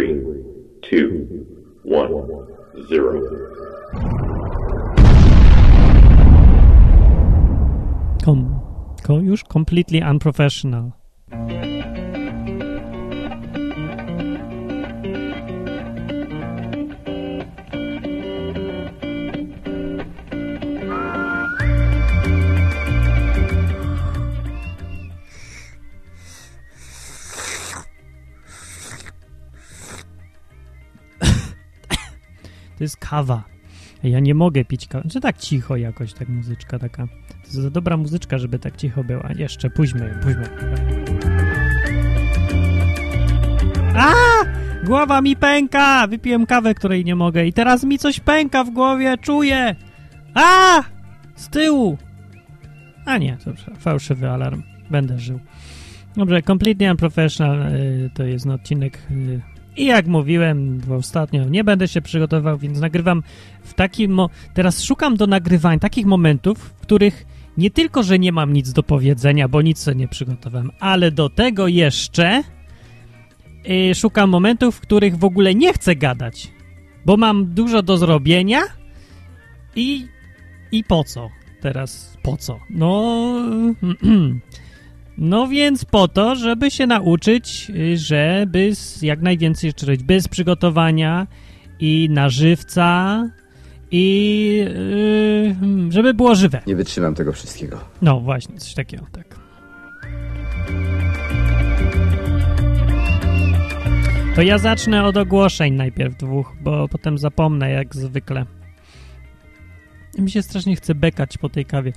three, two, one, zero. Kom, ko, już completely unprofessional. To jest kawa. Ja nie mogę pić kawy. Czy tak cicho jakoś, tak muzyczka taka. To jest za dobra muzyczka, żeby tak cicho była. Jeszcze, pójdźmy, pójdźmy. A! Głowa mi pęka! Wypiłem kawę, której nie mogę i teraz mi coś pęka w głowie, czuję! A! Z tyłu! A nie, dobrze, fałszywy alarm. Będę żył. Dobrze, Completely Unprofessional y, to jest odcinek y, i jak mówiłem ostatnio, nie będę się przygotował, więc nagrywam w takim... Mo- Teraz szukam do nagrywań takich momentów, w których nie tylko, że nie mam nic do powiedzenia, bo nic sobie nie przygotowałem, ale do tego jeszcze y, szukam momentów, w których w ogóle nie chcę gadać, bo mam dużo do zrobienia i, i po co teraz? Po co? No... No więc po to, żeby się nauczyć, żeby jak najwięcej robić bez przygotowania i na żywca i yy, żeby było żywe. Nie wytrzymam tego wszystkiego. No właśnie, coś takiego, tak. To ja zacznę od ogłoszeń najpierw dwóch, bo potem zapomnę jak zwykle. Mi się strasznie chce bekać po tej kawie.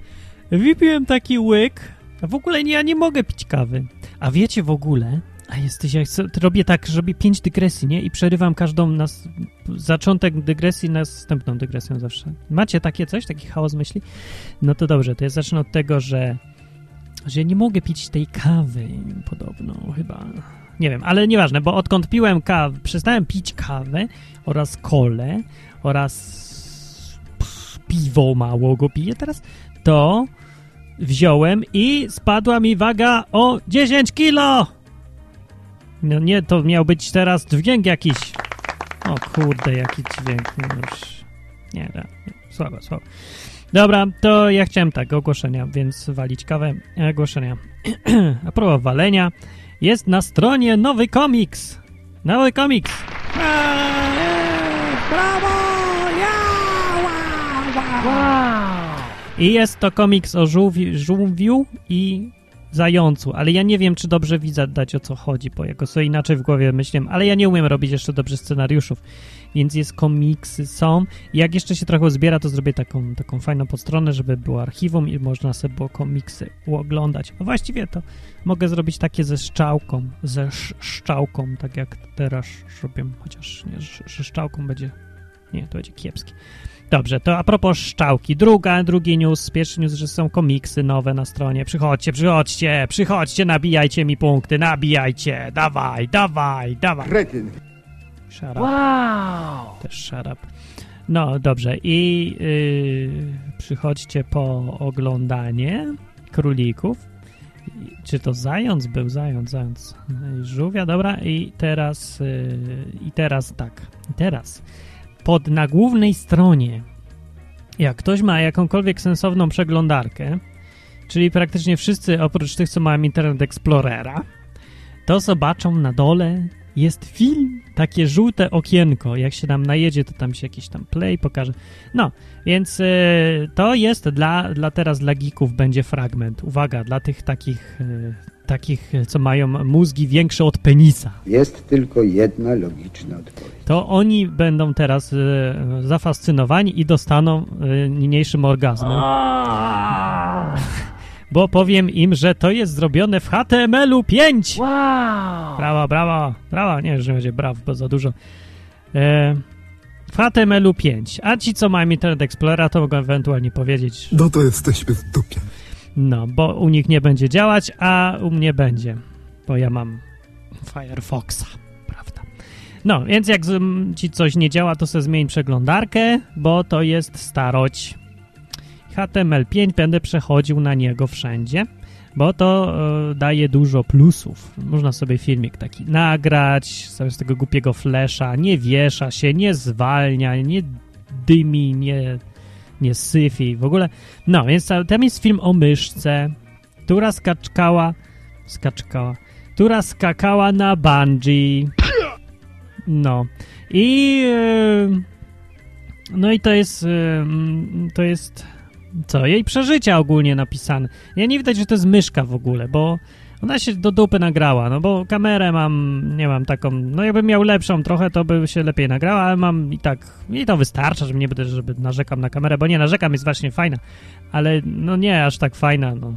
Wypiłem taki łyk, w ogóle nie, ja nie mogę pić kawy. A wiecie w ogóle, a jesteś, jak chcę- robię tak, że robię pięć dygresji, nie? I przerywam każdą nas, zaczątek dygresji następną dygresją zawsze. Macie takie coś, taki chaos myśli? No to dobrze, to ja zacznę od tego, że, że nie mogę pić tej kawy podobno, chyba. Nie wiem, ale nieważne, bo odkąd piłem kawę, przestałem pić kawę oraz kole oraz piwo mało go piję teraz, to wziąłem i spadła mi waga o 10 kilo! No nie, to miał być teraz dźwięk jakiś. O kurde, jaki dźwięk. No już. Nie, nie, słabo, słabo. Dobra, to ja chciałem tak, ogłoszenia, więc walić kawę. E, Ogłoszenia. A propos walenia, jest na stronie nowy komiks. Nowy komiks. Eee, Brawo! Ja! Wow! wow! I jest to komiks o żółwi, żółwiu i zającu, ale ja nie wiem, czy dobrze widzę dać o co chodzi, bo jako sobie inaczej w głowie myślałem, ale ja nie umiem robić jeszcze dobrze scenariuszów, więc jest komiksy, są. Jak jeszcze się trochę zbiera, to zrobię taką, taką fajną podstronę, żeby było archiwum i można sobie było komiksy oglądać. A właściwie to mogę zrobić takie ze szczałką, ze sz szczałką, tak jak teraz robię, chociaż nie, że szczałką będzie, nie, to będzie kiepskie. Dobrze, to a propos szczałki. Druga, drugi news, pierwszy news, że są komiksy nowe na stronie. Przychodźcie, przychodźcie, przychodźcie, nabijajcie mi punkty, nabijajcie. Dawaj, dawaj, dawaj. Kretyn. Shut up. Wow! Też shut up. No, dobrze. I yy, przychodźcie po oglądanie królików. Czy to zając był? Zając, zając. I Żółwia, dobra. I teraz, yy, i teraz tak. I teraz pod na głównej stronie, jak ktoś ma jakąkolwiek sensowną przeglądarkę, czyli praktycznie wszyscy oprócz tych, co mają Internet Explorera, to zobaczą na dole jest film, takie żółte okienko. Jak się tam najedzie, to tam się jakiś tam play pokaże. No, więc e, to jest dla, dla teraz dla geeków będzie fragment. Uwaga, dla tych takich, e, takich, co mają mózgi większe od penisa. Jest tylko jedna logiczna odpowiedź. To oni będą teraz e, zafascynowani i dostaną e, niniejszym orgazmem. Bo powiem im, że to jest zrobione w HTML-u 5. Wow! Brawa, brawa, brawa. Nie, że będzie braw, bo za dużo. E, w HTML-u 5. A ci, co mają Internet Explorera, to mogą ewentualnie powiedzieć, No to jesteśmy w dupie. no, bo u nich nie będzie działać, a u mnie będzie, bo ja mam Firefoxa? No, więc jak ci coś nie działa, to sobie zmień przeglądarkę, bo to jest starość. HTML5 będę przechodził na niego wszędzie, bo to e, daje dużo plusów. Można sobie filmik taki nagrać, sobie z tego głupiego flesza, nie wiesza się, nie zwalnia, nie dymi, nie, nie syfi, w ogóle. No, więc tam jest film o myszce, która skaczkała, skaczkała, która skakała na bungee. No. I... e, no i to jest... e, To jest... Co? Jej przeżycia ogólnie napisane. Ja nie widać, że to jest myszka w ogóle, bo ona się do dupy nagrała, no bo kamerę mam, nie mam taką, no jakbym miał lepszą trochę, to by się lepiej nagrała, ale mam i tak, i to wystarcza, żeby nie będę, żeby narzekam na kamerę, bo nie, narzekam, jest właśnie fajna, ale no nie aż tak fajna, no.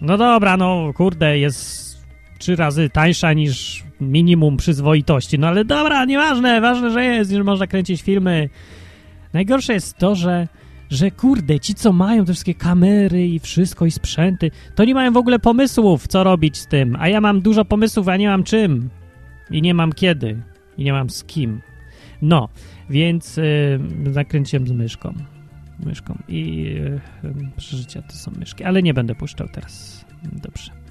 No dobra, no kurde, jest trzy razy tańsza niż minimum przyzwoitości, no ale dobra, nieważne, ważne, że jest, że można kręcić filmy. Najgorsze jest to, że że kurde, ci co mają te wszystkie kamery i wszystko i sprzęty, to nie mają w ogóle pomysłów, co robić z tym. A ja mam dużo pomysłów, a nie mam czym. I nie mam kiedy. I nie mam z kim. No, więc y, zakręciłem z myszką. Myszką. I y, y, przeżycia to są myszki. Ale nie będę puszczał teraz. Dobrze.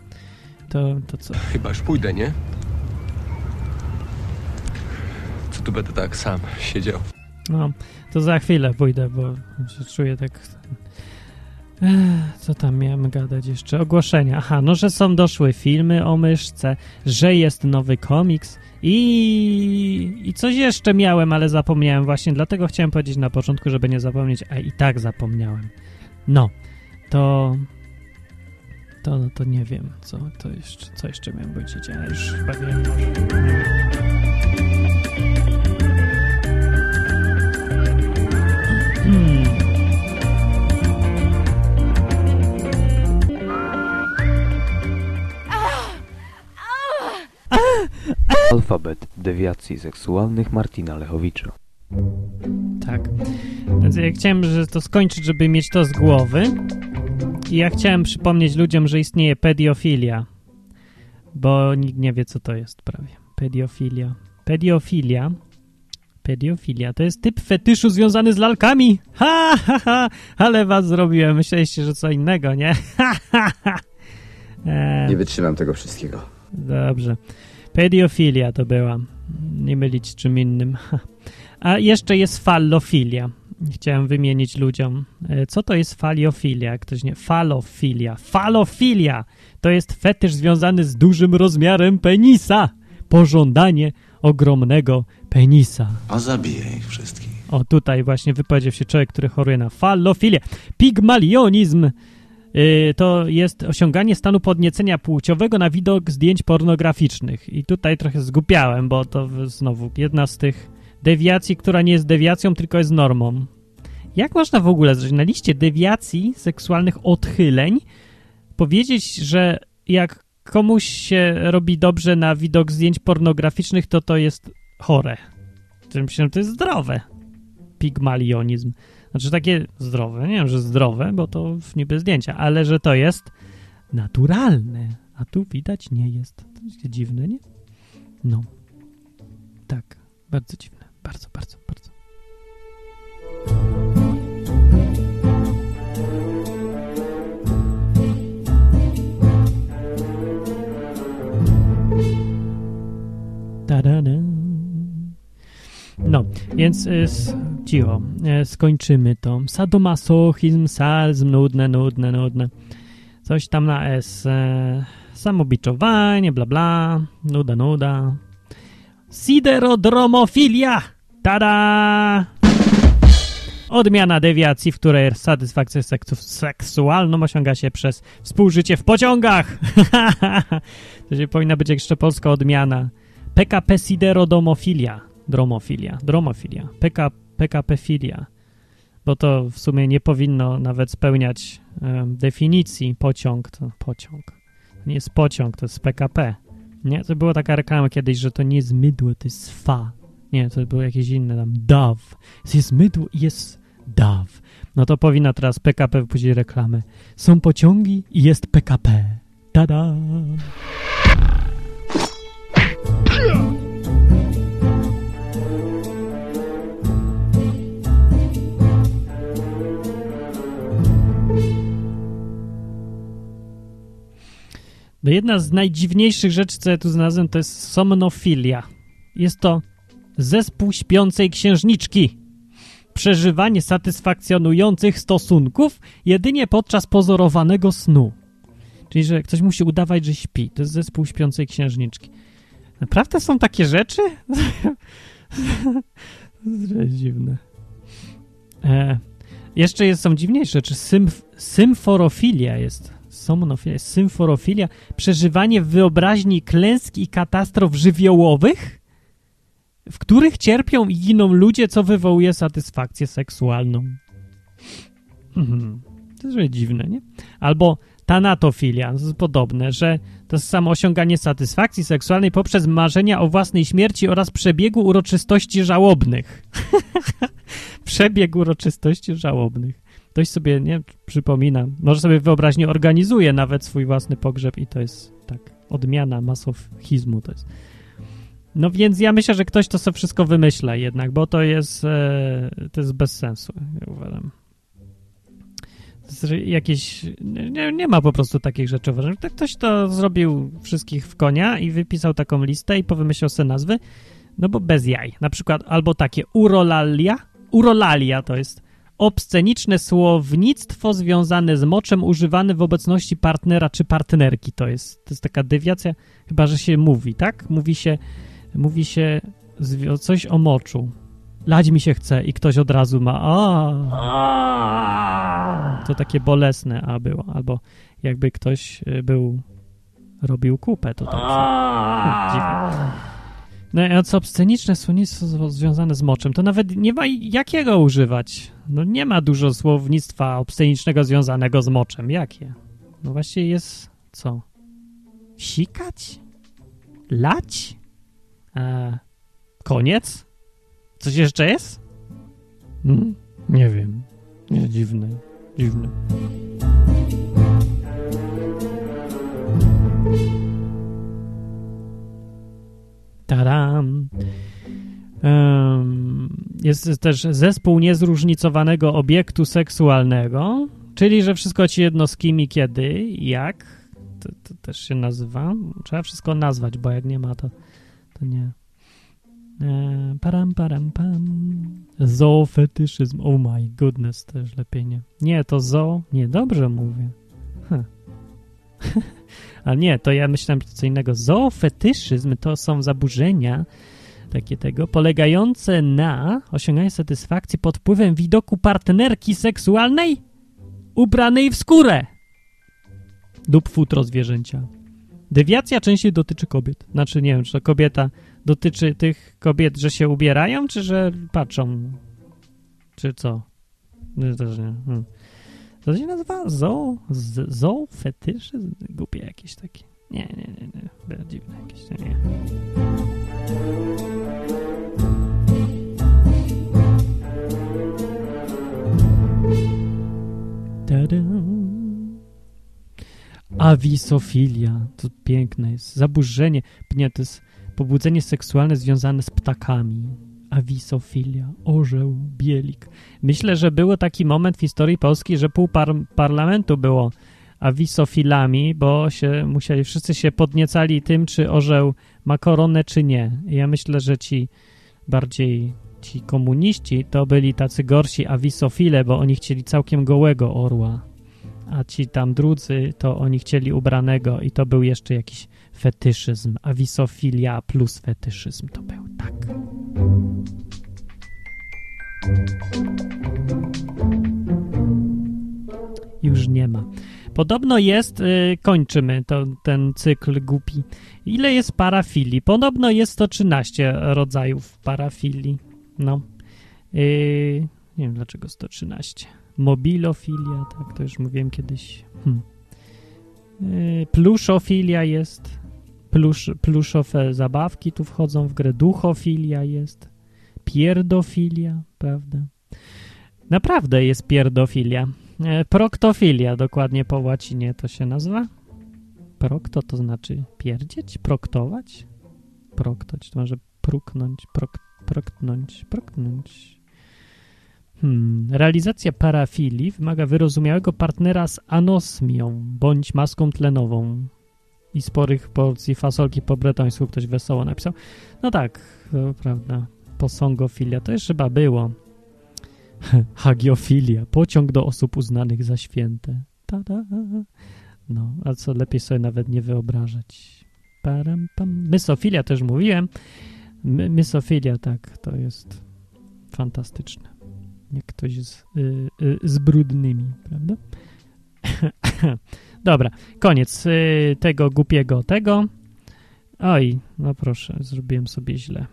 To, to co? Chyba już pójdę, nie? Co tu będę tak sam siedział? No, to za chwilę pójdę, bo się czuję tak... Ech, Co tam miałem gadać jeszcze? Ogłoszenia. Aha, no, że są doszły filmy o myszce, że jest nowy komiks i... i coś jeszcze miałem, ale zapomniałem właśnie, dlatego chciałem powiedzieć na początku, żeby nie zapomnieć, a i tak zapomniałem. No, to... To, to nie wiem, co to jeszcze, co jeszcze miałem powiedzieć, a już chyba wiem. Hmm. Alfabet dewiacji seksualnych Martina Lechowicza. Tak. Więc ja chciałem że to skończyć, żeby mieć to z głowy. I ja chciałem przypomnieć ludziom, że istnieje pediofilia. Bo nikt nie wie, co to jest prawie. Pediofilia. Pediofilia. Pediofilia to jest typ fetyszu związany z lalkami. Ha, ha, ha. Ale was zrobiłem. Myśleliście, że co innego, nie? Ha, ha, ha. Eee, Nie wytrzymam tego wszystkiego. Dobrze. Pediofilia to była. Nie mylić czym innym. A jeszcze jest fallofilia. Chciałem wymienić ludziom. E, Co to jest faliofilia? Jak Ktoś nie... Falofilia. Falofilia to jest fetysz związany z dużym rozmiarem penisa. Pożądanie ogromnego penisa. A zabiję ich wszystkich. O, tutaj właśnie wypowiedział się człowiek, który choruje na fallofilię. Pigmalionizm y, to jest osiąganie stanu podniecenia płciowego na widok zdjęć pornograficznych. I tutaj trochę zgupiałem, bo to znowu jedna z tych dewiacji, która nie jest dewiacją, tylko jest normą. Jak można w ogóle na liście dewiacji seksualnych odchyleń powiedzieć, że jak komuś się robi dobrze na widok zdjęć pornograficznych, to to jest chore. Myślę, że to jest zdrowe. Pigmalionizm. Znaczy takie zdrowe, nie wiem, że zdrowe, bo to niby zdjęcia, ale że to jest naturalne. A tu widać nie jest. To jest dziwne, nie? No. Tak. Bardzo dziwne. Bardzo, bardzo, bardzo. No, więc y, s- cicho, e, skończymy to. Sadomasochizm, salzm, nudne, nudne, nudne. Coś tam na S. E, samobiczowanie, bla bla, nuda, nuda. Siderodromofilia! Tada! Odmiana dewiacji, w której satysfakcję seksu- seksualną osiąga się przez współżycie w pociągach. to się powinna być jeszcze polska odmiana. PKP siderodomofilia. Dromofilia. Dromofilia. PK, PKP-filia. Bo to w sumie nie powinno nawet spełniać definicji pociąg. To pociąg. Nie jest pociąg, to jest PKP. Nie? To była taka reklama kiedyś, że to nie jest mydło, to jest fa. Nie, to było jakieś inne tam. DAW. Jest mydło i jest DAW. No to powinna teraz PKP wypuścić reklamę. Są pociągi i jest PKP. Tada! No jedna z najdziwniejszych rzeczy, co ja tu znalazłem, to jest somnofilia. Jest to zespół śpiącej księżniczki. Przeżywanie satysfakcjonujących stosunków jedynie podczas pozorowanego snu. Czyli, że ktoś musi udawać, że śpi. To jest zespół śpiącej księżniczki. Naprawdę są takie rzeczy? to jest dziwne. E, jeszcze jest, są dziwniejsze rzeczy. Symf symforofilia jest. Somnofilia, symforofilia. Przeżywanie wyobraźni klęsk i katastrof żywiołowych, w których cierpią i giną ludzie, co wywołuje satysfakcję seksualną. Mhm. To jest dziwne, nie? Albo tanatofilia, to jest podobne, że to jest samo osiąganie satysfakcji seksualnej poprzez marzenia o własnej śmierci oraz przebiegu uroczystości żałobnych. Przebieg uroczystości żałobnych. Ktoś sobie, nie, przypomina, może sobie wyobraźnie organizuje nawet swój własny pogrzeb i to jest tak, odmiana masochizmu to jest. No więc ja myślę, że ktoś to sobie wszystko wymyśla jednak, bo to jest, e, to jest bez sensu, ja uważam jakieś. Nie, nie, ma po prostu takich rzeczy. Uważam. Tak ktoś to zrobił wszystkich w konia i wypisał taką listę i powymyślał sobie nazwy. No bo bez jaj. Na przykład albo takie urolalia. Urolalia to jest obsceniczne słownictwo związane z moczem używane w obecności partnera czy partnerki. To jest, to jest taka dewiacja, chyba że się mówi, tak? Mówi się, mówi się coś o moczu. Lać mi się chce i ktoś od razu ma a. To takie bolesne a było. Albo jakby ktoś y, był robił kupę, to tak. No a co obsceniczne słownictwo związane z moczem, to nawet nie ma jakiego używać. No nie ma dużo słownictwa obscenicznego związanego z moczem. Jakie? No właśnie jest co? Sikać? Lać? E, koniec? Coś jeszcze jest? Hmm? Nie wiem. Nie, dziwne. Dziwne. Taram. Jest też zespół niezróżnicowanego obiektu seksualnego, czyli że wszystko ci jedno z kim i kiedy, jak. To, to też się nazywa. Trzeba wszystko nazwać, bo jak nie ma, to nie. E, param, param, pam. Zoofetyszyzm. Oh my goodness, też lepiej nie. Nie, to zo... Nie, dobrze mówię. Huh. A nie, to ja myślałem co innego. Zoofetyszyzm to są zaburzenia takie tego, polegające na osiąganiu satysfakcji pod wpływem widoku partnerki seksualnej ubranej w skórę lub futro zwierzęcia. Dewiacja częściej dotyczy kobiet. Znaczy, nie wiem, czy to kobieta dotyczy tych kobiet, że się ubierają, czy że patrzą? Czy co? No, też nie. Hmm. To się nazywa zoo? Zoo? Fetyszy? Głupie jakieś takie. Nie, nie, nie, nie. Dziwne jakieś, nie. Ta-da. Awisofilia, to piękne jest. Zaburzenie, nie, to jest pobudzenie seksualne związane z ptakami. Awisofilia, orzeł, bielik. Myślę, że był taki moment w historii Polski, że pół par parlamentu było awisofilami, bo się musieli, wszyscy się podniecali tym, czy orzeł ma koronę, czy nie. Ja myślę, że ci bardziej ci komuniści to byli tacy gorsi awisofile, bo oni chcieli całkiem gołego orła a ci tam drudzy, to oni chcieli ubranego i to był jeszcze jakiś fetyszyzm, awisofilia plus fetyszyzm to był, tak. Już nie ma. Podobno jest, yy, kończymy to, ten cykl głupi. Ile jest parafilii? Podobno jest 113 rodzajów parafilii. No. Yy, dlaczego 113. Mobilofilia, tak, to już mówiłem kiedyś. Hmm. Yy, pluszofilia jest. Plusz, pluszowe zabawki tu wchodzą w grę. Duchofilia jest. Pierdofilia, prawda? Naprawdę jest pierdofilia. Yy, proktofilia, dokładnie po łacinie to się nazywa. Prokto to znaczy pierdzieć, proktować? Proktoć, to może pruknąć, prok, proknąć, proknąć. Hmm. Realizacja parafilii wymaga wyrozumiałego partnera z anosmią bądź maską tlenową. i sporych porcji fasolki po bretońsku ktoś wesoło napisał. No tak, to prawda. Posągofilia, to już chyba było. Hagiofilia, pociąg do osób uznanych za święte. Tada. No, a co lepiej sobie nawet nie wyobrażać. Param, pam. Mysofilia też mówiłem. My, mysofilia, tak, to jest fantastyczne. Jak ktoś z, y, y, z brudnymi, prawda? Dobra, koniec y, tego głupiego tego. Oj, no proszę, zrobiłem sobie źle.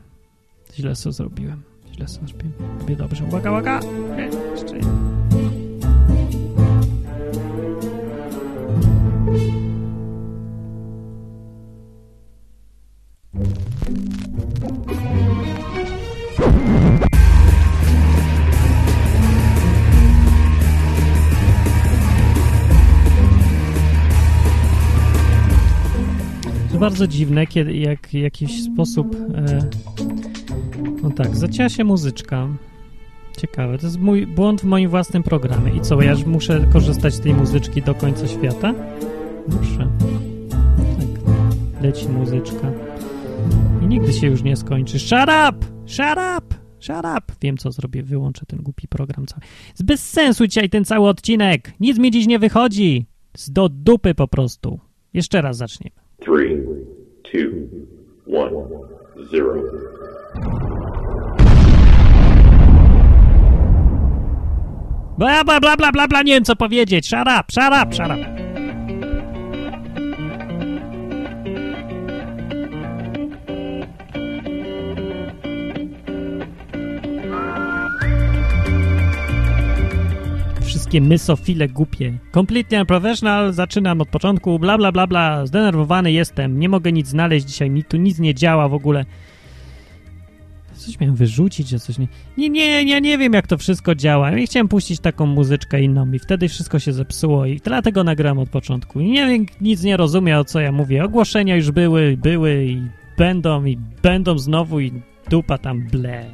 Źle co zrobiłem. Źle co zrobiłem. Robię dobrze. Uwaga, uwaga! Jeszcze nie. Bardzo dziwne, kiedy jak jakiś sposób. E, no tak, zacięła się muzyczka. Ciekawe, to jest mój błąd w moim własnym programie. I co, ja już muszę korzystać z tej muzyczki do końca świata? Muszę. Tak, leci muzyczka. I nigdy się już nie skończy. Shut up! Shut up! Shut up! Wiem, co zrobię. Wyłączę ten głupi program cały. Jest bez sensu dzisiaj ten cały odcinek. Nic mi dziś nie wychodzi. Z do dupy po prostu. Jeszcze raz zaczniemy. Three, two, one, zero. Bla, bla, bla, bla, bla, bla, nie wiem co powiedzieć. Shut up, shut up, shut up. Wszystkie mysofile głupie. Completely unprofessional, zaczynam od początku, bla, bla, bla, bla, zdenerwowany jestem, nie mogę nic znaleźć dzisiaj, mi tu nic nie działa w ogóle. Coś miałem wyrzucić, że coś nie... Nie, nie, ja nie wiem, jak to wszystko działa. Ja chciałem puścić taką muzyczkę inną i wtedy wszystko się zepsuło i dlatego nagrałem od początku. Nie wiem, nic nie rozumie, o co ja mówię. Ogłoszenia już były, były i będą i będą znowu i dupa tam ble.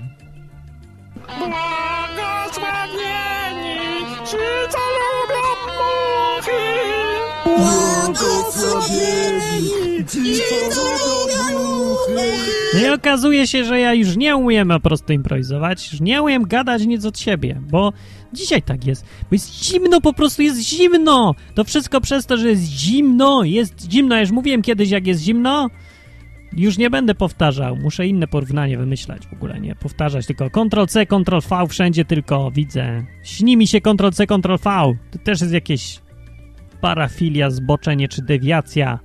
No i okazuje się, że ja już nie umiem po prostu improwizować, już nie umiem gadać nic od siebie, bo dzisiaj tak jest, bo jest zimno, po prostu jest zimno! To wszystko przez to, że jest zimno, jest zimno, ja już mówiłem kiedyś, jak jest zimno, już nie będę powtarzał, muszę inne porównanie wymyślać w ogóle, nie powtarzać, tylko Ctrl-C, Ctrl-V, wszędzie tylko widzę. Śni mi się Ctrl-C, Ctrl-V, to też jest jakieś parafilia, zboczenie czy dewiacja.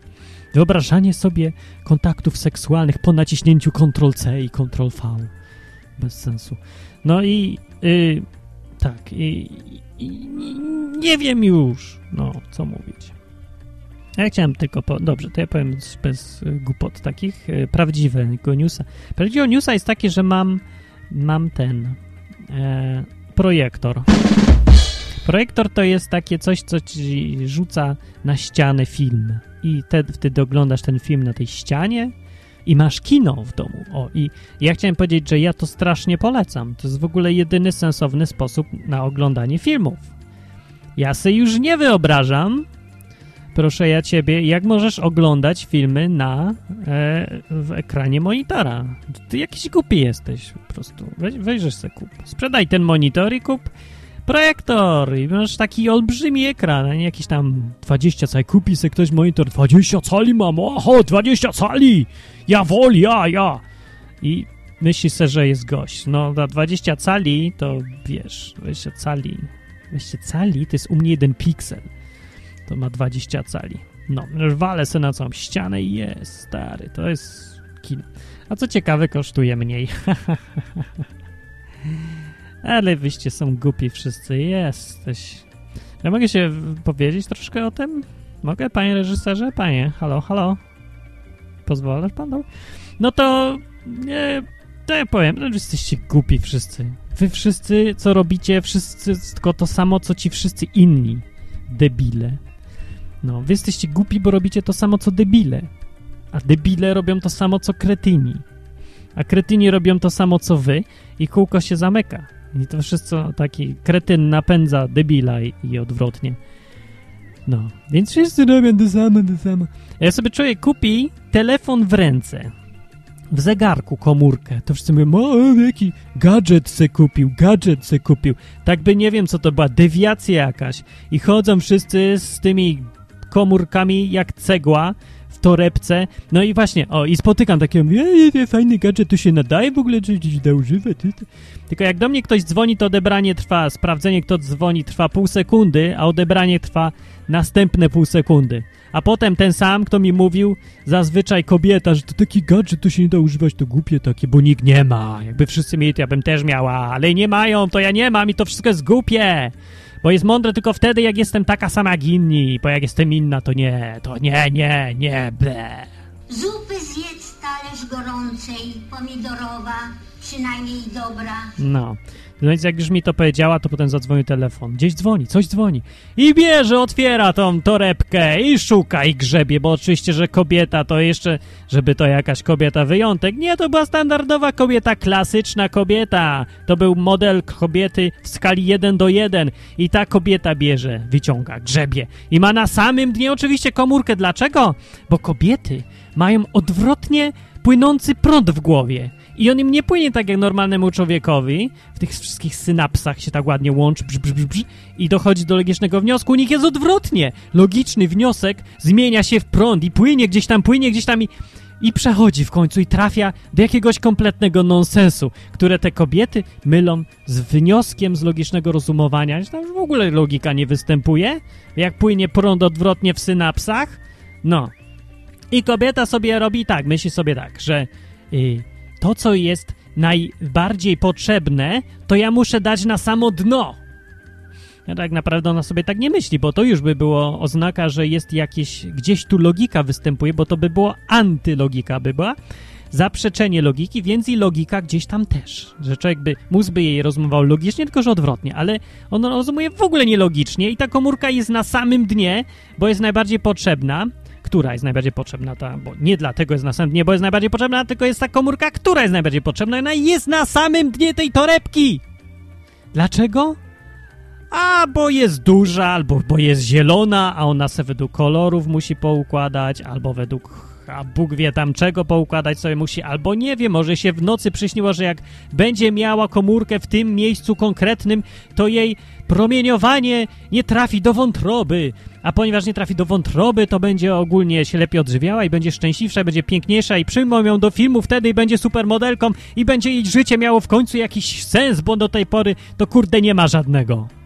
Wyobrażanie sobie kontaktów seksualnych po naciśnięciu Ctrl-C i Ctrl-V. Bez sensu. No i y, tak, i, i nie wiem już, no, co mówić. Ja chciałem tylko, po, dobrze, to ja powiem bez, y, głupot takich, y, prawdziwego newsa. Prawdziwego newsa jest takie, że mam, mam ten e, projektor. Projektor to jest takie coś, co ci rzuca na ścianę film i te, wtedy oglądasz ten film na tej ścianie i masz kino w domu. O, i ja chciałem powiedzieć, że ja to strasznie polecam. To jest w ogóle jedyny sensowny sposób na oglądanie filmów. Ja sobie już nie wyobrażam, proszę ja ciebie, jak możesz oglądać filmy na e, w ekranie monitora. Ty jakiś głupi jesteś po prostu. Weź, weź se kup. Sprzedaj ten monitor i kup projektor i masz taki olbrzymi ekran, a nie jakiś tam 20 cali. Kupi sobie ktoś monitor, 20 cali mam, oho, 20 cali! Ja wol, ja, ja! I myśli se, że jest gość. No, na 20 cali to wiesz, 20 cali, 20 cali to jest u mnie jeden piksel. To ma 20 cali. No, walę se na całą ścianę i jest, stary, to jest kino. A co ciekawe, kosztuje mniej. Ale wyście są głupi wszyscy. Jesteś. Ja mogę się powiedzieć troszkę o tym? Mogę, panie reżyserze? Panie, halo, halo. Pozwalasz panu? No to... Nie, to ja powiem, no, jesteście głupi wszyscy. Wy wszyscy, co robicie, wszyscy tylko to samo, co ci wszyscy inni. Debile. No, wy jesteście głupi, bo robicie to samo, co debile. A debile robią to samo, co kretyni. A kretyni robią to samo, co wy i kółko się zamyka. I to wszystko taki kretyn napędza debila i, i odwrotnie. No, więc wszyscy robią to samo, to samo. Jak sobie człowiek kupi telefon w ręce, w zegarku komórkę, to wszyscy mówią, o, jaki gadżet se kupił, gadżet se kupił. Tak by nie wiem, co to była, dewiacja jakaś. I chodzą wszyscy z tymi komórkami jak cegła w torebce. No i właśnie, o, i spotykam takiego, mówię, e, fajny gadżet, tu się nadaje w ogóle, czy gdzieś da używać. ty, ty. Tylko jak do mnie ktoś dzwoni, to odebranie trwa, sprawdzenie kto dzwoni trwa pół sekundy, a odebranie trwa następne pół sekundy. A potem ten sam, kto mi mówił, zazwyczaj kobieta, że to taki gadżet, to się nie da używać, to głupie takie, bo nikt nie ma. Jakby wszyscy mieli, to ja bym też miała, ale nie mają, to ja nie mam i to wszystko jest głupie. Bo jest mądre tylko wtedy, jak jestem taka sama jak inni, bo jak jestem inna, to nie, to nie, nie, nie, ble. Zupy zjedz talerz gorącej, pomidorowa, przynajmniej dobra. No. No więc jak już mi to powiedziała, to potem zadzwonił telefon. Gdzieś dzwoni, coś dzwoni. I bierze, otwiera tą torebkę i szuka i grzebie, bo oczywiście, że kobieta to jeszcze, żeby to jakaś kobieta wyjątek. Nie, to była standardowa kobieta, klasyczna kobieta. To był model kobiety w skali 1 do 1 i ta kobieta bierze, wyciąga, grzebie i ma na samym dnie oczywiście komórkę. Dlaczego? Bo kobiety mają odwrotnie płynący prąd w głowie. I on im nie płynie tak jak normalnemu człowiekowi, w tych wszystkich synapsach się tak ładnie łączy brz, brz, brz, brz, i dochodzi do logicznego wniosku. U nich jest odwrotnie. Logiczny wniosek zmienia się w prąd i płynie gdzieś tam, płynie gdzieś tam i, i przechodzi w końcu i trafia do jakiegoś kompletnego nonsensu, które te kobiety mylą z wnioskiem z logicznego rozumowania, tam już w ogóle logika nie występuje, jak płynie prąd odwrotnie w synapsach. No. I kobieta sobie robi tak, myśli sobie tak, że y, to, co jest najbardziej potrzebne, to ja muszę dać na samo dno. Ja tak naprawdę ona sobie tak nie myśli, bo to już by było oznaka, że jest jakieś, gdzieś tu logika występuje, bo to by było antylogika by była, zaprzeczenie logiki, więc i logika gdzieś tam też. Że człowiek by, mózg by jej rozumował logicznie, tylko że odwrotnie, ale on rozumuje w ogóle nielogicznie i ta komórka jest na samym dnie, bo jest najbardziej potrzebna, która jest najbardziej potrzebna, ta, bo nie dlatego jest na samym dnie, bo jest najbardziej potrzebna, tylko jest ta komórka, która jest najbardziej potrzebna i ona jest na samym dnie tej torebki. Dlaczego? A, bo jest duża, albo bo jest zielona, a ona se według kolorów musi poukładać, albo według, a Bóg wie tam czego poukładać sobie musi, albo nie wie, może się w nocy przyśniło, że jak będzie miała komórkę w tym miejscu konkretnym, to jej promieniowanie nie trafi do wątroby, a ponieważ nie trafi do wątroby, to będzie ogólnie się lepiej odżywiała i będzie szczęśliwsza, będzie piękniejsza i przyjmą ją do filmu. Wtedy i będzie supermodelką i będzie jej życie miało w końcu jakiś sens, bo do tej pory to kurde nie ma żadnego.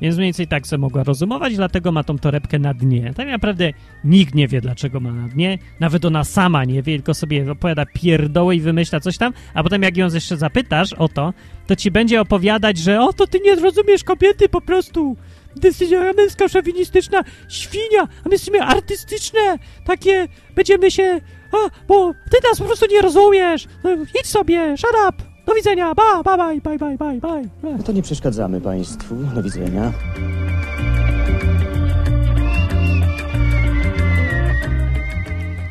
Więc mniej więcej tak sobie mogła rozumować, dlatego ma tą torebkę na dnie. Tak naprawdę nikt nie wie, dlaczego ma na dnie. Nawet ona sama nie wie, tylko sobie opowiada pierdoły i wymyśla coś tam, a potem jak ją jeszcze zapytasz o to, to ci będzie opowiadać, że o, to ty nie rozumiesz kobiety po prostu. Jesteś męska, szowinistyczna świnia, a my jesteśmy artystyczne, takie, będziemy się, a, bo ty nas po prostu nie rozumiesz. No, idź sobie, shut up, do widzenia, ba, ba, bye, bye, bye, bye, bye. bye. No to nie przeszkadzamy Państwu. Do widzenia.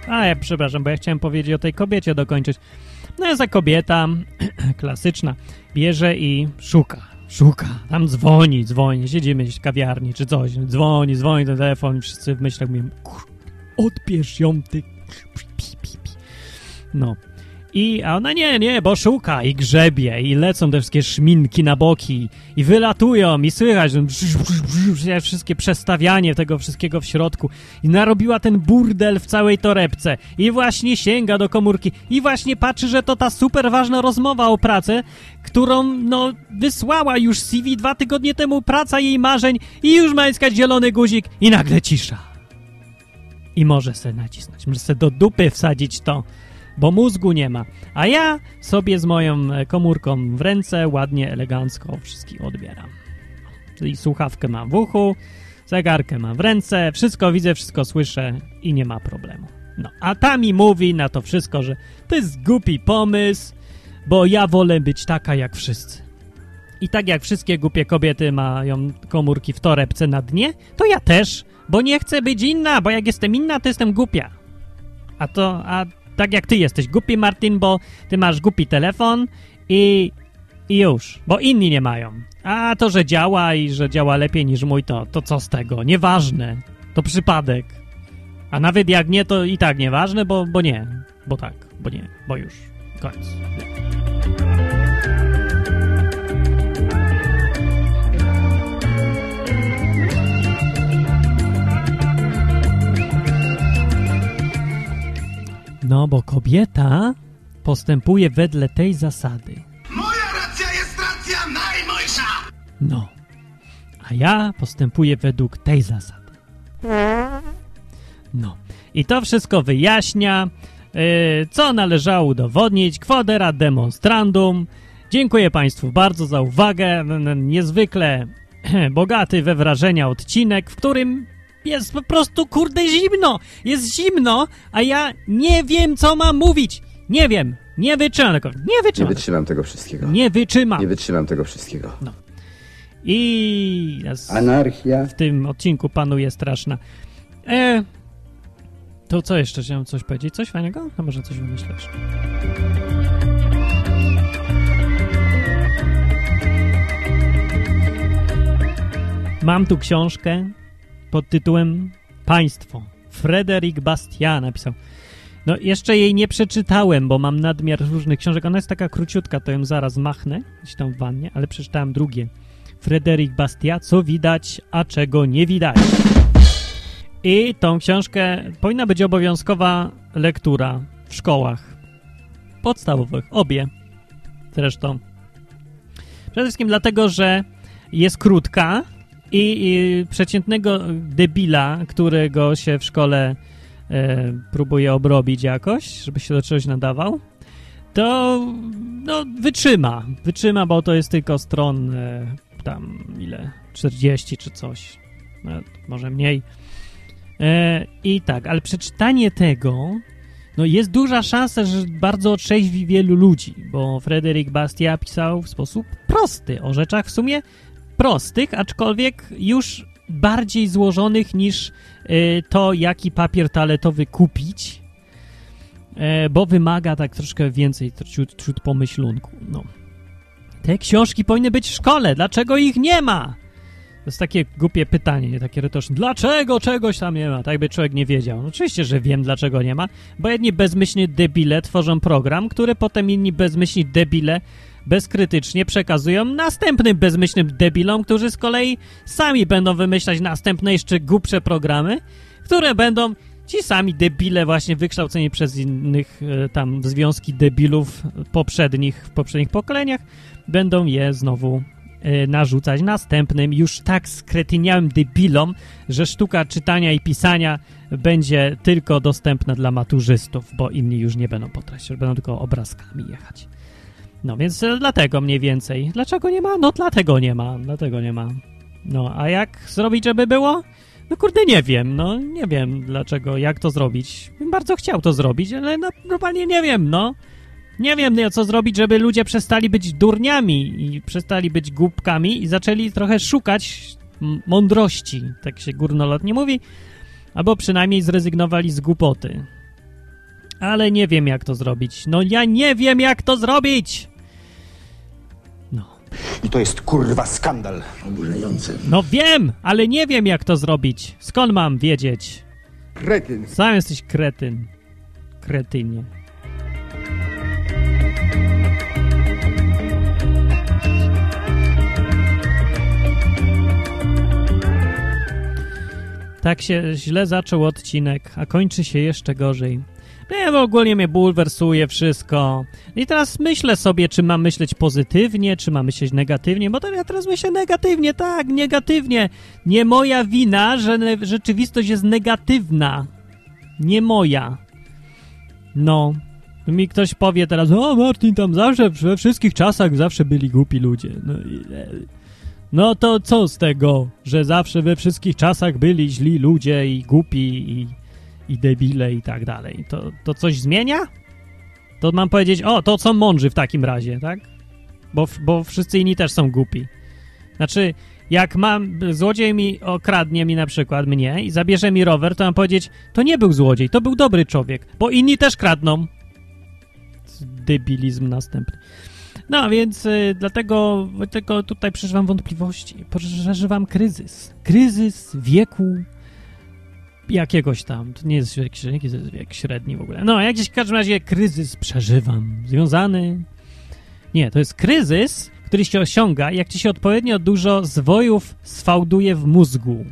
A ja przepraszam, bo ja chciałem powiedzieć o tej kobiecie dokończyć. No jest ta kobieta, klasyczna, bierze i szuka, szuka, tam dzwoni, dzwoni, siedzimy gdzieś w kawiarni czy coś, dzwoni, dzwoni ten telefon i wszyscy w myślach mówią, odbierz ją ty, pi, pi, pi, pi. no. I, a ona nie, nie, bo szuka i grzebie i lecą te wszystkie szminki na boki i wylatują i słychać że wszystkie przestawianie tego wszystkiego w środku. I narobiła ten burdel w całej torebce. I właśnie sięga do komórki i właśnie patrzy, że to ta super ważna rozmowa o pracę, którą, no, wysłała już CV dwa tygodnie temu, praca jej marzeń i już ma naciskać zielony guzik i nagle cisza. I może se nacisnąć, może se do dupy wsadzić to, bo mózgu nie ma. A ja sobie z moją e, komórką w ręce ładnie, elegancko wszystkich odbieram. I słuchawkę mam w uchu, zegarkę mam w ręce, wszystko widzę, wszystko słyszę i nie ma problemu. No, a ta mi mówi na to wszystko, że to jest głupi pomysł, bo ja wolę być taka jak wszyscy. I tak jak wszystkie głupie kobiety mają komórki w torebce na dnie, to ja też, bo nie chcę być inna, bo jak jestem inna, to jestem głupia. A to, a tak jak ty jesteś głupi, Martin, bo ty masz głupi telefon i I już, bo inni nie mają. A to, że działa i że działa lepiej niż mój, to, to co z tego? Nieważne. To przypadek. A nawet jak nie, to i tak nieważne, bo, bo nie. Bo tak, bo nie, bo już. Koniec. No, bo kobieta postępuje wedle tej zasady. Moja racja jest racja najmojsza! No. A ja postępuję według tej zasady. No. I to wszystko wyjaśnia, yy, co należało udowodnić, quodera demonstrandum. Dziękuję Państwu bardzo za uwagę. Niezwykle bogaty we wrażenia odcinek, w którym jest po prostu kurde zimno. Jest zimno, a ja nie wiem, co mam mówić. Nie wiem. Nie wytrzymam tego. Nie Nie wytrzymam. wytrzymam tego wszystkiego. Nie wytrzymam. Nie wytrzymam tego wszystkiego. I z- Anarchia. w tym odcinku panuje straszna. E, to co jeszcze chciałem coś powiedzieć? Coś fajnego? A może coś wymyślisz? Mam tu książkę pod tytułem Państwo. Frederic Bastiat napisał. No, jeszcze jej nie przeczytałem, bo mam nadmiar różnych książek. Ona jest taka króciutka, to ją zaraz machnę gdzieś tam w wannie, ale przeczytałem drugie. Frederic Bastiat, co widać, a czego nie widać. I tą książkę powinna być obowiązkowa lektura w szkołach podstawowych, obie zresztą. Przede wszystkim dlatego, że jest krótka i, przeciętnego debila, którego się w szkole e, próbuje obrobić jakoś, żeby się do czegoś nadawał, to no, wytrzyma. Wytrzyma, bo to jest tylko stron e, tam ile? 40 czy coś. Nawet może mniej. E, I tak, ale przeczytanie tego no jest duża szansa, że bardzo otrzeźwi wielu ludzi, bo Frederic Bastiat pisał w sposób prosty, o rzeczach w sumie prostych, aczkolwiek już bardziej złożonych niż e, to, jaki papier toaletowy kupić, e, bo wymaga tak troszkę więcej ciut, ciut pomyślunku. No. Te książki powinny być w szkole, dlaczego ich nie ma? To jest takie głupie pytanie, nie takie retoryczne. Dlaczego czegoś tam nie ma? Tak by człowiek nie wiedział. No, oczywiście, że wiem, dlaczego nie ma, bo jedni bezmyślnie debile tworzą program, który potem inni bezmyślni debile bezkrytycznie przekazują następnym bezmyślnym debilom, którzy z kolei sami będą wymyślać następne jeszcze głupsze programy, które będą ci sami debile właśnie wykształceni przez innych e, tam związki debilów poprzednich, w poprzednich pokoleniach, będą je znowu e, narzucać następnym, już tak skretyniałym debilom, że sztuka czytania i pisania będzie tylko dostępna dla maturzystów, bo inni już nie będą potrafić, będą tylko obrazkami jechać. No więc e, dlatego mniej więcej. Dlaczego nie ma? No dlatego nie ma, dlatego nie ma. No, a jak zrobić, żeby było? No kurde, nie wiem, no nie wiem dlaczego, jak to zrobić. Bym bardzo chciał to zrobić, ale no, normalnie nie wiem, no. Nie wiem, no, co zrobić, żeby ludzie przestali być durniami i przestali być głupkami i zaczęli trochę szukać mądrości, tak się górnolotnie mówi, albo przynajmniej zrezygnowali z głupoty. Ale nie wiem, jak to zrobić. No ja nie wiem, jak to zrobić! No. I to jest kurwa skandal. Oburzające. No wiem, ale nie wiem, jak to zrobić. Skąd mam wiedzieć? Kretyn. Sam jesteś kretyn. Kretynie. Tak się źle zaczął odcinek, a kończy się jeszcze gorzej. Nie, bo ogólnie mnie bulwersuje wszystko. I teraz myślę sobie, czy mam myśleć pozytywnie, czy mam myśleć negatywnie, bo ja teraz myślę negatywnie, tak, negatywnie. Nie moja wina, że rzeczywistość jest negatywna. Nie moja. No. Mi ktoś powie teraz, o Martin, tam zawsze, we wszystkich czasach zawsze byli głupi ludzie. No, i, no to co z tego, że zawsze we wszystkich czasach byli źli ludzie i głupi i, i debile i tak dalej. To, to coś zmienia? To mam powiedzieć, o, to są mądrzy w takim razie, tak? Bo, bo wszyscy inni też są głupi. Znaczy, jak mam, złodziej mi okradnie mi na przykład mnie i zabierze mi rower, to mam powiedzieć, to nie był złodziej, to był dobry człowiek, bo inni też kradną. Debilizm następny. No, więc y, dlatego tylko tutaj przeżywam wątpliwości. Przeżywam kryzys. Kryzys wieku jakiegoś tam. To nie jest wiek średni, to jest wiek średni w ogóle. No, jak gdzieś w każdym razie kryzys przeżywam. Związany... Nie, to jest kryzys, który się osiąga, jak ci się odpowiednio dużo zwojów sfałduje w mózgu.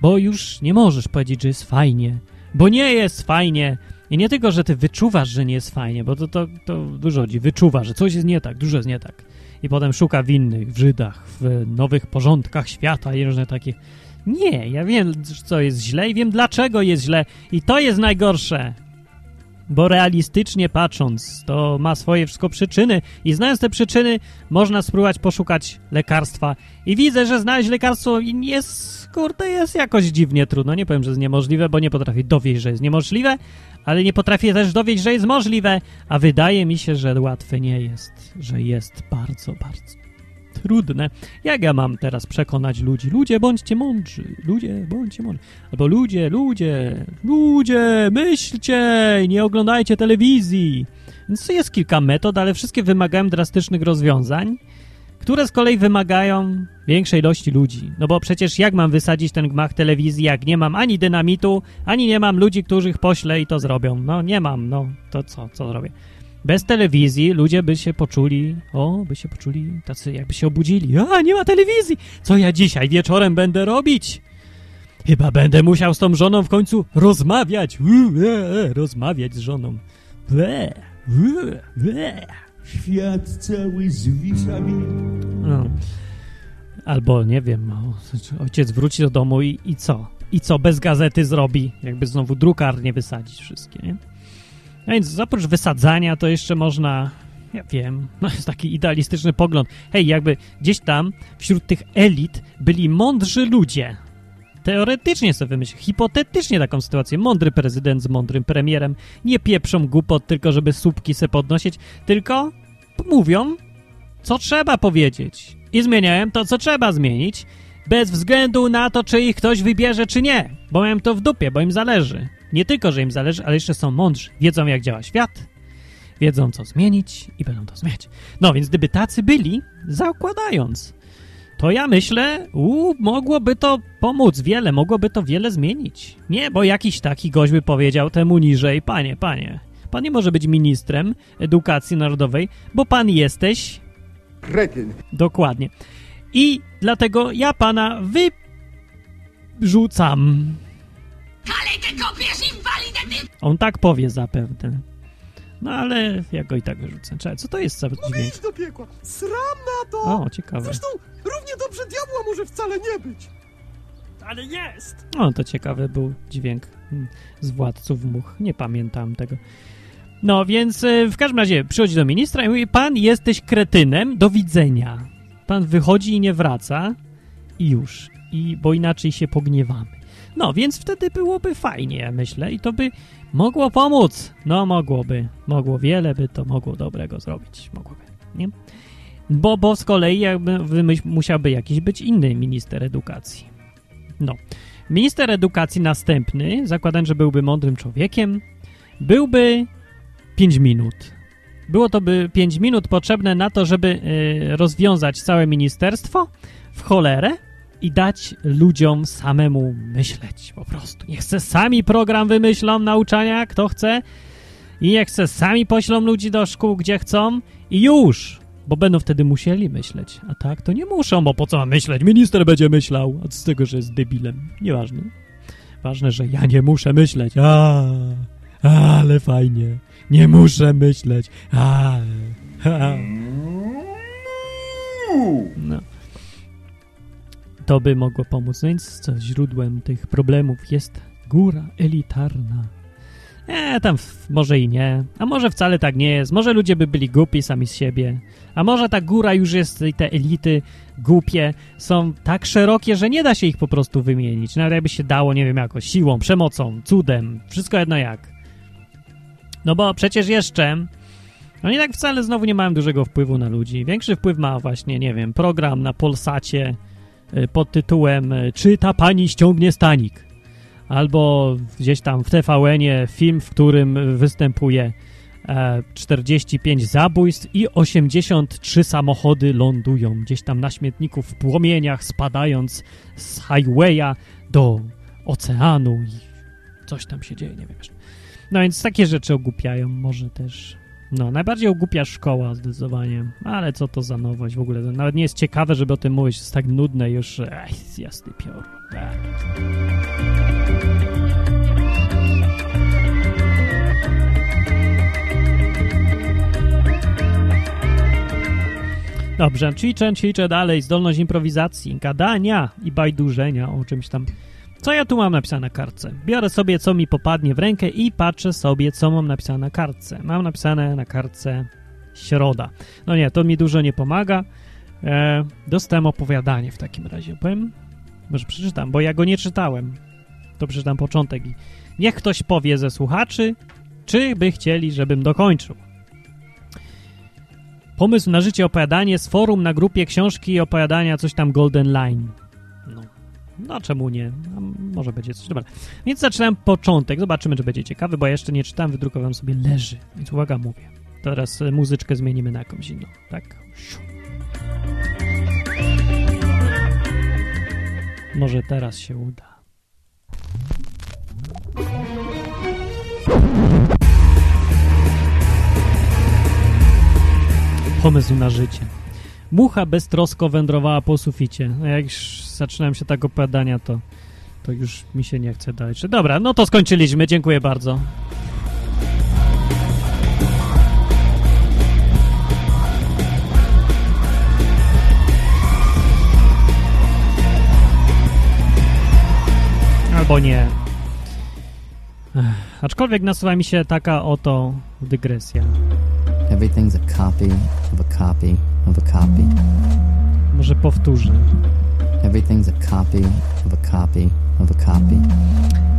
Bo już nie możesz powiedzieć, że jest fajnie. Bo nie jest fajnie. I nie tylko, że ty wyczuwasz, że nie jest fajnie, bo to, to, to dużo chodzi. Wyczuwa, że coś jest nie tak, dużo jest nie tak. I potem szuka winnych w Żydach, w nowych porządkach świata i różne takie. Nie, ja wiem, co jest źle i wiem, dlaczego jest źle. I to jest najgorsze. Bo realistycznie patrząc, to ma swoje wszystko przyczyny i znając te przyczyny, można spróbować poszukać lekarstwa. I widzę, że znaleźć lekarstwo jest, kurde, jest jakoś dziwnie trudno. Nie powiem, że jest niemożliwe, bo nie potrafię dowieść, że jest niemożliwe, ale nie potrafię też dowieść, że jest możliwe, a wydaje mi się, że łatwe nie jest, że jest bardzo, bardzo trudne. Jak ja mam teraz przekonać ludzi? Ludzie, bądźcie mądrzy. Ludzie, bądźcie mądrzy. Albo ludzie, ludzie, ludzie, myślcie, nie oglądajcie telewizji. Więc jest kilka metod, ale wszystkie wymagają drastycznych rozwiązań, które z kolei wymagają większej ilości ludzi. No bo przecież jak mam wysadzić ten gmach telewizji, jak nie mam ani dynamitu, ani nie mam ludzi, których poślę i to zrobią. No nie mam, no to co, co zrobię? Bez telewizji ludzie by się poczuli, o, by się poczuli tacy, jakby się obudzili. A, nie ma telewizji! Co ja dzisiaj wieczorem będę robić? Chyba będę musiał z tą żoną w końcu rozmawiać. Ue, e, rozmawiać z żoną. Ue, ue, ue. Świat cały zwisa mi. No. Albo, nie wiem, ojciec wróci do domu i, i co? I co bez gazety zrobi? Jakby znowu drukarnie wysadzić wszystkie, nie? No więc oprócz wysadzania to jeszcze można, ja wiem, no jest taki idealistyczny pogląd. Hej, jakby gdzieś tam wśród tych elit byli mądrzy ludzie. Teoretycznie sobie wymyśl, hipotetycznie taką sytuację. Mądry prezydent z mądrym premierem. Nie pieprzą głupot tylko, żeby słupki se podnosić, tylko mówią, co trzeba powiedzieć. I zmieniają to, co trzeba zmienić, bez względu na to, czy ich ktoś wybierze, czy nie. Bo mają to w dupie, bo im zależy. Nie tylko, że im zależy, ale jeszcze są mądrzy. Wiedzą, jak działa świat, wiedzą, co zmienić i będą to zmieniać. No, więc gdyby tacy byli, zakładając, to ja myślę, u, mogłoby to pomóc wiele, mogłoby to wiele zmienić. Nie, bo jakiś taki gość by powiedział temu niżej, panie, panie, pan nie może być ministrem edukacji narodowej, bo pan jesteś... Kretyn. Dokładnie. I dlatego ja pana wyrzucam. Kalekę kopiesz, inwalidę, ty! On tak powie zapewne. No ale ja go i tak wyrzucę. Czekaj, co to jest za No dźwięk? idź do piekła! Sram na to! O, ciekawe. Zresztą równie dobrze diabła może wcale nie być. Ale jest! O, to ciekawy był dźwięk mm, z Władców Much. Nie pamiętam tego. No, więc y, w każdym razie przychodzi do ministra i mówi, pan jesteś kretynem, do widzenia. Pan wychodzi i nie wraca i już. I, bo inaczej się pogniewamy. No, więc wtedy byłoby fajnie, myślę, i to by mogło pomóc. No, mogłoby. Mogło wiele by to mogło dobrego zrobić. Mogłoby, nie? Bo, bo z kolei jakby musiałby jakiś być inny minister edukacji. No. Minister edukacji następny, zakładając, że byłby mądrym człowiekiem, byłby 5 minut. Było to by 5 minut potrzebne na to, żeby y, rozwiązać całe ministerstwo w cholerę i dać ludziom samemu myśleć po prostu. Niech se sami program wymyślą nauczania, kto chce i niech se sami poślą ludzi do szkół, gdzie chcą i już, bo będą wtedy musieli myśleć. A tak, to nie muszą, bo po co mam myśleć? Minister będzie myślał. A co z tego, że jest debilem? Nieważne. Ważne, że ja nie muszę myśleć. A, ale fajnie. Nie muszę myśleć. A, a. No. To by mogło pomóc. No więc co, źródłem tych problemów jest góra elitarna. E, tam w, może i nie. A może wcale tak nie jest. Może ludzie by byli głupi sami z siebie. A może ta góra już jest i te elity głupie są tak szerokie, że nie da się ich po prostu wymienić. Nawet jakby się dało, nie wiem, jakoś siłą, przemocą, cudem. Wszystko jedno jak. No bo przecież jeszcze oni tak wcale znowu nie mają dużego wpływu na ludzi. Większy wpływ ma właśnie, nie wiem, program na Polsacie pod tytułem y, Czy ta pani ściągnie stanik? Albo gdzieś tam w TVN-ie film, w którym występuje 45 e, zabójstw i 83 samochody lądują gdzieś tam na śmietniku w płomieniach, spadając z highwaya do oceanu i coś tam się dzieje, nie wiem jeszcze. No więc takie rzeczy ogłupiają, może też. No, najbardziej ogłupia szkoła zdecydowanie, ale co to za nowość w ogóle. Nawet nie jest ciekawe, żeby o tym mówić, jest tak nudne już. Ech, jasny pior. Tak. Dobrze, ćwiczę, ćwiczę dalej. Zdolność improwizacji, gadania i bajdurzenia o czymś tam. Co ja tu mam napisane na kartce? Biorę sobie, co mi popadnie w rękę i patrzę sobie, co mam napisane na kartce. Mam napisane na kartce środa. No nie, to mi dużo nie pomaga. E, dostałem opowiadanie w takim razie. Powiem, może przeczytam, bo ja go nie czytałem. To przeczytam początek i niech ktoś powie ze słuchaczy, czy by chcieli, żebym dokończył. Pomysł na życie opowiadanie z forum na grupie książki i opowiadania coś tam Golden Line. No, no czemu nie? A może będzie coś. Dobra. Więc zaczynam początek. Zobaczymy, czy będzie ciekawy, bo ja jeszcze nie czytałem, wydrukowałem sobie leży. Więc uwaga, mówię. Teraz e, muzyczkę zmienimy na jakąś inną. Tak? Może teraz się uda. pomysł na życie. Mucha beztrosko wędrowała po suficie. No jak już zaczynałem się tak opowiadania, to, to już mi się nie chce dalej. Dobra, no to skończyliśmy. Dziękuję bardzo. Albo nie. Ech, aczkolwiek nasuwa mi się taka oto dygresja. Everything's a copy of a copy of a copy. Może powtórzę. Everything's a copy of a copy of a copy.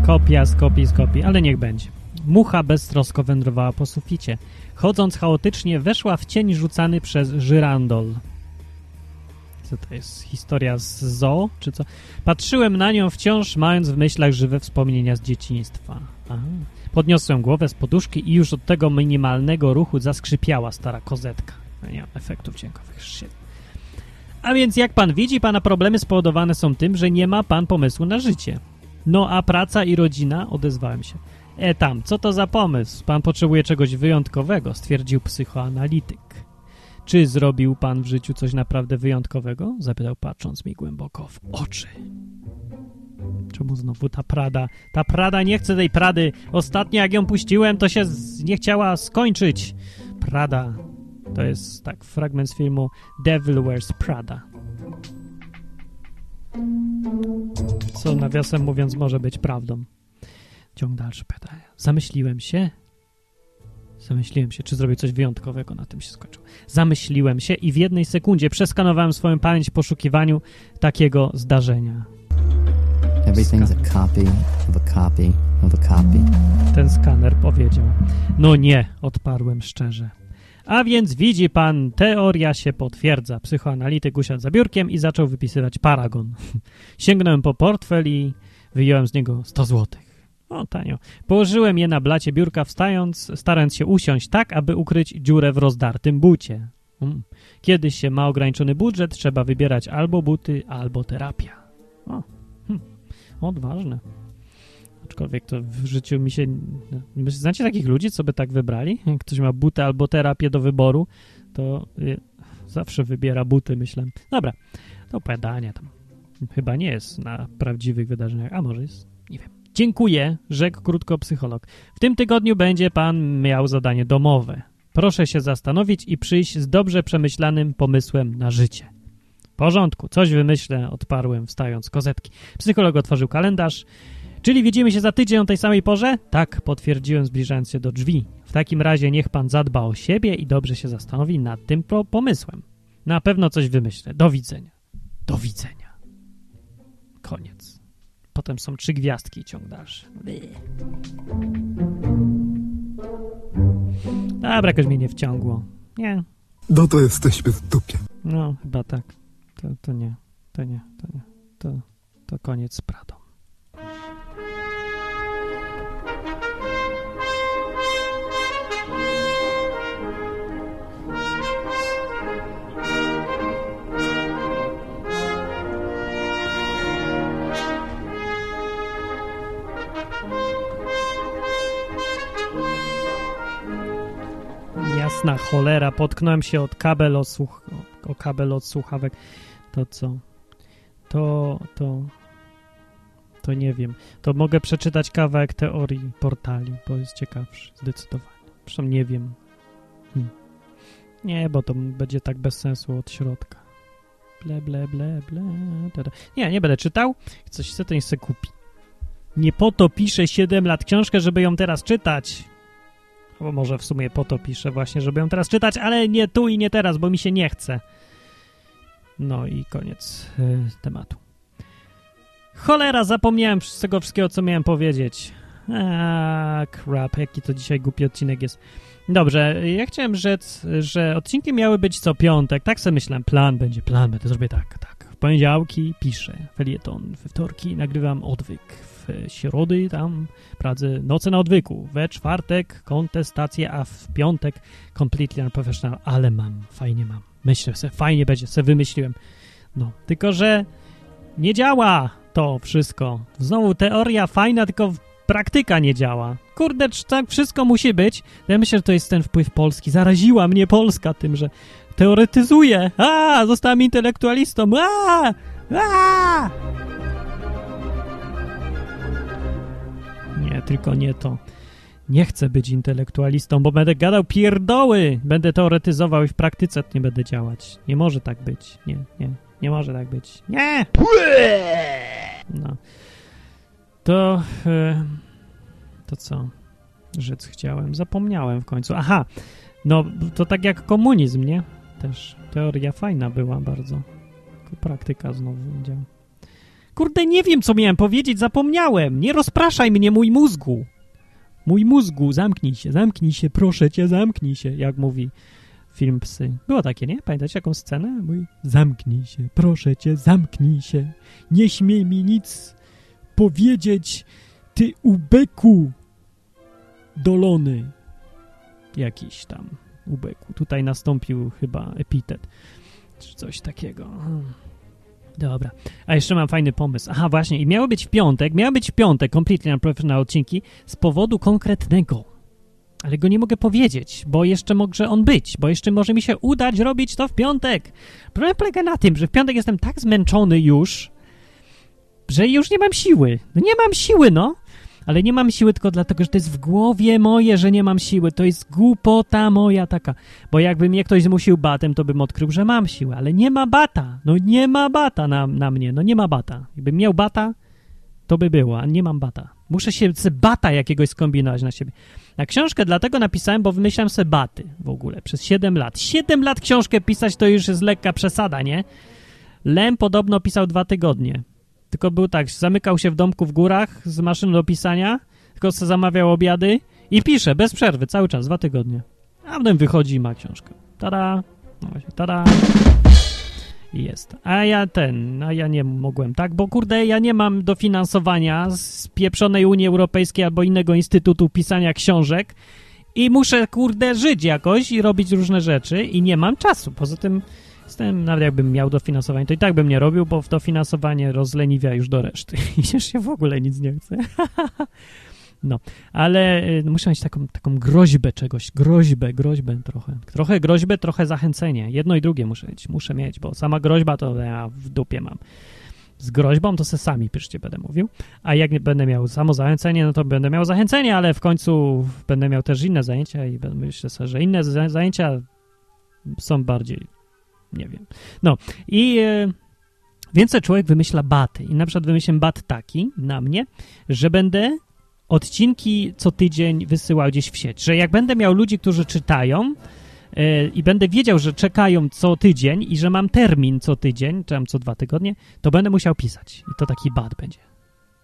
Kopia z kopii z kopii, ale niech będzie. Mucha beztrosko wędrowała po suficie. Chodząc chaotycznie, weszła w cień rzucany przez żyrandol. Co to jest? Historia z zoo, czy co? Patrzyłem na nią wciąż, mając w myślach żywe wspomnienia z dzieciństwa. Aha. Podniosłem głowę z poduszki i już od tego minimalnego ruchu zaskrzypiała stara kozetka. No nie efektów dźwiękowych. Shit. A więc jak pan widzi, pana problemy spowodowane są tym, że nie ma pan pomysłu na życie. No a praca i rodzina? Odezwałem się. E tam, co to za pomysł? Pan potrzebuje czegoś wyjątkowego, stwierdził psychoanalityk. Czy zrobił pan w życiu coś naprawdę wyjątkowego? Zapytał patrząc mi głęboko w oczy. Czemu znowu ta Prada? Ta Prada nie chce tej Prady. Ostatnio jak ją puściłem, to się nie chciała skończyć. Prada. To jest tak fragment z filmu Devil Wears Prada. Co nawiasem mówiąc może być prawdą. Ciąg dalszy pytania. Zamyśliłem się. Zamyśliłem się, czy zrobię coś wyjątkowego, na tym się skończył. Zamyśliłem się i w jednej sekundzie przeskanowałem swoją pamięć w poszukiwaniu takiego zdarzenia. Everything's a copy of a copy of a copy. Ten skaner powiedział. No nie, odparłem szczerze. A więc widzi pan, teoria się potwierdza. Psychoanalityk usiadł za biurkiem i zaczął wypisywać paragon. Sięgnąłem po portfel i wyjąłem z niego 100 złotych. O, tanio. Położyłem je na blacie biurka, wstając, starając się usiąść tak, aby ukryć dziurę w rozdartym bucie. Hmm. Kiedyś się ma ograniczony budżet, trzeba wybierać albo buty, albo terapia. O, Odważne. Aczkolwiek to w życiu mi się... Znacie takich ludzi, co by tak wybrali? Jak ktoś ma buty albo terapię do wyboru, to y, zawsze wybiera buty, myślę. Dobra, to opowiadanie tam chyba nie jest na prawdziwych wydarzeniach, a może jest, nie wiem. Dziękuję, rzekł krótko psycholog. W tym tygodniu będzie pan miał zadanie domowe. Proszę się zastanowić i przyjść z dobrze przemyślanym pomysłem na życie porządku, coś wymyślę, odparłem, wstając kozetki. Psycholog otworzył kalendarz. Czyli widzimy się za tydzień o tej samej porze? Tak, potwierdziłem, zbliżając się do drzwi. W takim razie niech pan zadba o siebie i dobrze się zastanowi nad tym pomysłem. Na pewno coś wymyślę. Do widzenia. Do widzenia. Koniec. Potem są trzy gwiazdki i ciąg dalszy. Dobra, jakoś mnie nie wciągło. Nie. No to jesteśmy w dupie. No, chyba tak to, to nie, to nie, to nie. To, to koniec z Pradą. Jasna cholera, potknąłem się od kabel od słuch... o kabel od słuchawek. To co? To, to... To nie wiem. To mogę przeczytać kawałek teorii portali, bo jest ciekawszy, zdecydowanie. Zresztą nie wiem. Hm. Nie, bo to będzie tak bez sensu od środka. Ble, ble, ble, ble. Tada. Nie, nie będę czytał. Coś chce, to niech se kupi. Nie po to piszę 7 lat książkę, żeby ją teraz czytać. Bo może w sumie po to piszę właśnie, żeby ją teraz czytać, ale nie tu i nie teraz, bo mi się nie chce. No i koniec y, tematu. Cholera, zapomniałem z tego wszystkiego, co miałem powiedzieć. A, crap, jaki to dzisiaj głupi odcinek jest. Dobrze, ja chciałem rzec, że odcinki miały być co piątek. Tak sobie myślałem, plan będzie, plan, będę zrobię tak, tak. W poniedziałki piszę felieton, we wtorki nagrywam odwyk, w środy tam pracę noce na odwyku, we czwartek kontestację, a w piątek completely unprofessional, ale mam, fajnie mam. Myślę sobie, fajnie będzie, sobie wymyśliłem. No, tylko że nie działa to wszystko. Znowu teoria fajna, tylko praktyka nie działa. Kurde, tak wszystko musi być? Ja myślę, że to jest ten wpływ Polski. Zaraziła mnie Polska tym, że teoretyzuje. A, zostałem intelektualistą. A, a! Nie, tylko nie to. Nie chcę być intelektualistą, bo będę gadał pierdoły. Będę teoretyzował i w praktyce nie będę działać. Nie może tak być. Nie, nie. Nie może tak być. Nie! No. To... E, to co? Rzec chciałem. Zapomniałem w końcu. Aha! No, to tak jak komunizm, nie? Też teoria fajna była bardzo. Praktyka znowu działa. Kurde, nie wiem, co miałem powiedzieć, zapomniałem. Nie rozpraszaj mnie, mój mózgu. Mój mózgu, zamknij się, zamknij się, proszę cię, zamknij się, jak mówi film Psy. Było takie, nie? Pamiętacie jaką scenę? Mój, zamknij się, proszę cię, zamknij się. Nie śmiej mi nic powiedzieć, ty ubeku dolony. Jakiś tam ubeku. Tutaj nastąpił chyba epitet, czy coś takiego. Dobra. A jeszcze mam fajny pomysł. Aha, właśnie. I miało być w piątek, miało być w piątek, completely unprofessional odcinki z powodu konkretnego. Ale go nie mogę powiedzieć, bo jeszcze może on być, bo jeszcze może mi się udać robić to w piątek. Problem polega na tym, że w piątek jestem tak zmęczony już, że już nie mam siły. No nie mam siły, no. Ale nie mam siły tylko dlatego, że to jest w głowie moje, że nie mam siły. To jest głupota moja taka. Bo jakby mnie ktoś zmusił batem, to bym odkrył, że mam siłę. Ale nie ma bata. No nie ma bata na, na mnie. No nie ma bata. Jakbym miał bata, to by było, a nie mam bata. Muszę się bata jakiegoś skombinować na siebie. Na książkę dlatego napisałem, bo wymyślałem sobie baty w ogóle przez 7 lat. 7 lat książkę pisać to już jest lekka przesada, nie? Lem podobno pisał dwa tygodnie. Tylko był tak, zamykał się w domku w górach z maszyną do pisania, tylko zamawiał obiady i pisze bez przerwy, cały czas, dwa tygodnie. A potem wychodzi i ma książkę. Tada! No właśnie, tada! I jest. A ja ten, a ja nie mogłem, tak? Bo kurde, ja nie mam dofinansowania z pieprzonej Unii Europejskiej albo innego instytutu pisania książek i muszę, kurde, żyć jakoś i robić różne rzeczy i nie mam czasu. Poza tym Jestem, nawet jakbym miał dofinansowanie, to i tak bym nie robił, bo w dofinansowanie rozleniwia już do reszty. I już się w ogóle nic nie chce. no, ale y, muszę mieć taką, taką groźbę czegoś, groźbę, groźbę trochę. Trochę groźbę, trochę zachęcenie. Jedno i drugie muszę mieć, muszę mieć, bo sama groźba to ja w dupie mam. Z groźbą to se sami piszcie, będę mówił. A jak będę miał samo zachęcenie, no to będę miał zachęcenie, ale w końcu będę miał też inne zajęcia i myślę sobie, że inne zajęcia są bardziej nie wiem. No i e, więcej człowiek wymyśla baty. I na przykład wymyślę bat taki na mnie, że będę odcinki co tydzień wysyłał gdzieś w sieć. Że jak będę miał ludzi, którzy czytają e, i będę wiedział, że czekają co tydzień i że mam termin co tydzień, czy tam co dwa tygodnie, to będę musiał pisać. I to taki bat będzie.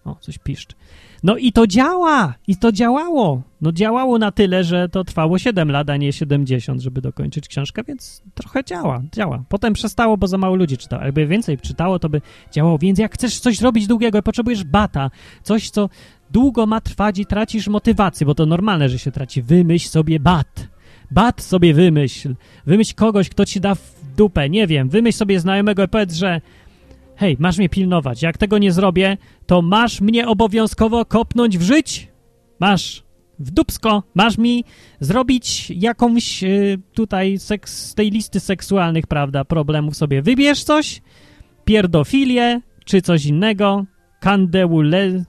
O, coś piszcz. No i to działa! I to działało. No działało na tyle, że to trwało 7 lat, a nie 70, żeby dokończyć książkę, więc trochę działa, działa. Potem przestało, bo za mało ludzi czytało. Jakby więcej czytało, to by działało. Więc jak chcesz coś zrobić długiego, potrzebujesz bata, coś, co długo ma trwać i tracisz motywację, bo to normalne, że się traci. Wymyśl sobie bat. Bat sobie wymyśl. Wymyśl kogoś, kto ci da w dupę, nie wiem. Wymyśl sobie znajomego i powiedz, że hej, masz mnie pilnować. Jak tego nie zrobię, to masz mnie obowiązkowo kopnąć w żyć. Masz. w dupsko masz mi zrobić jakąś y, tutaj seks, z tej listy seksualnych, prawda, problemów sobie. Wybierz coś, pierdofilię, czy coś innego, kandeule...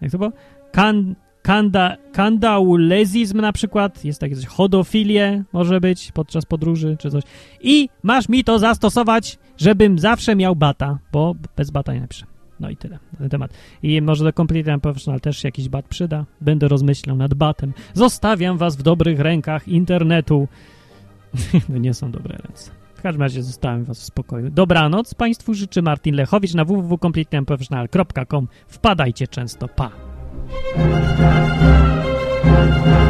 jak to było? Kan, kanda, kandaulezizm na przykład, jest takie coś, hodofilię może być podczas podróży, czy coś. I masz mi to zastosować, żebym zawsze miał bata, bo bez bata nie napiszę. No i tyle na ten temat. I może do Complete Professional też się jakiś bat przyda. Będę rozmyślał nad batem. Zostawiam was w dobrych rękach internetu. no nie są dobre ręce. W każdym razie zostawiam was w spokoju. Dobranoc Państwu życzy Martin Lechowicz na www.completeprofessional.com. Wpadajcie często. Pa! Thank you.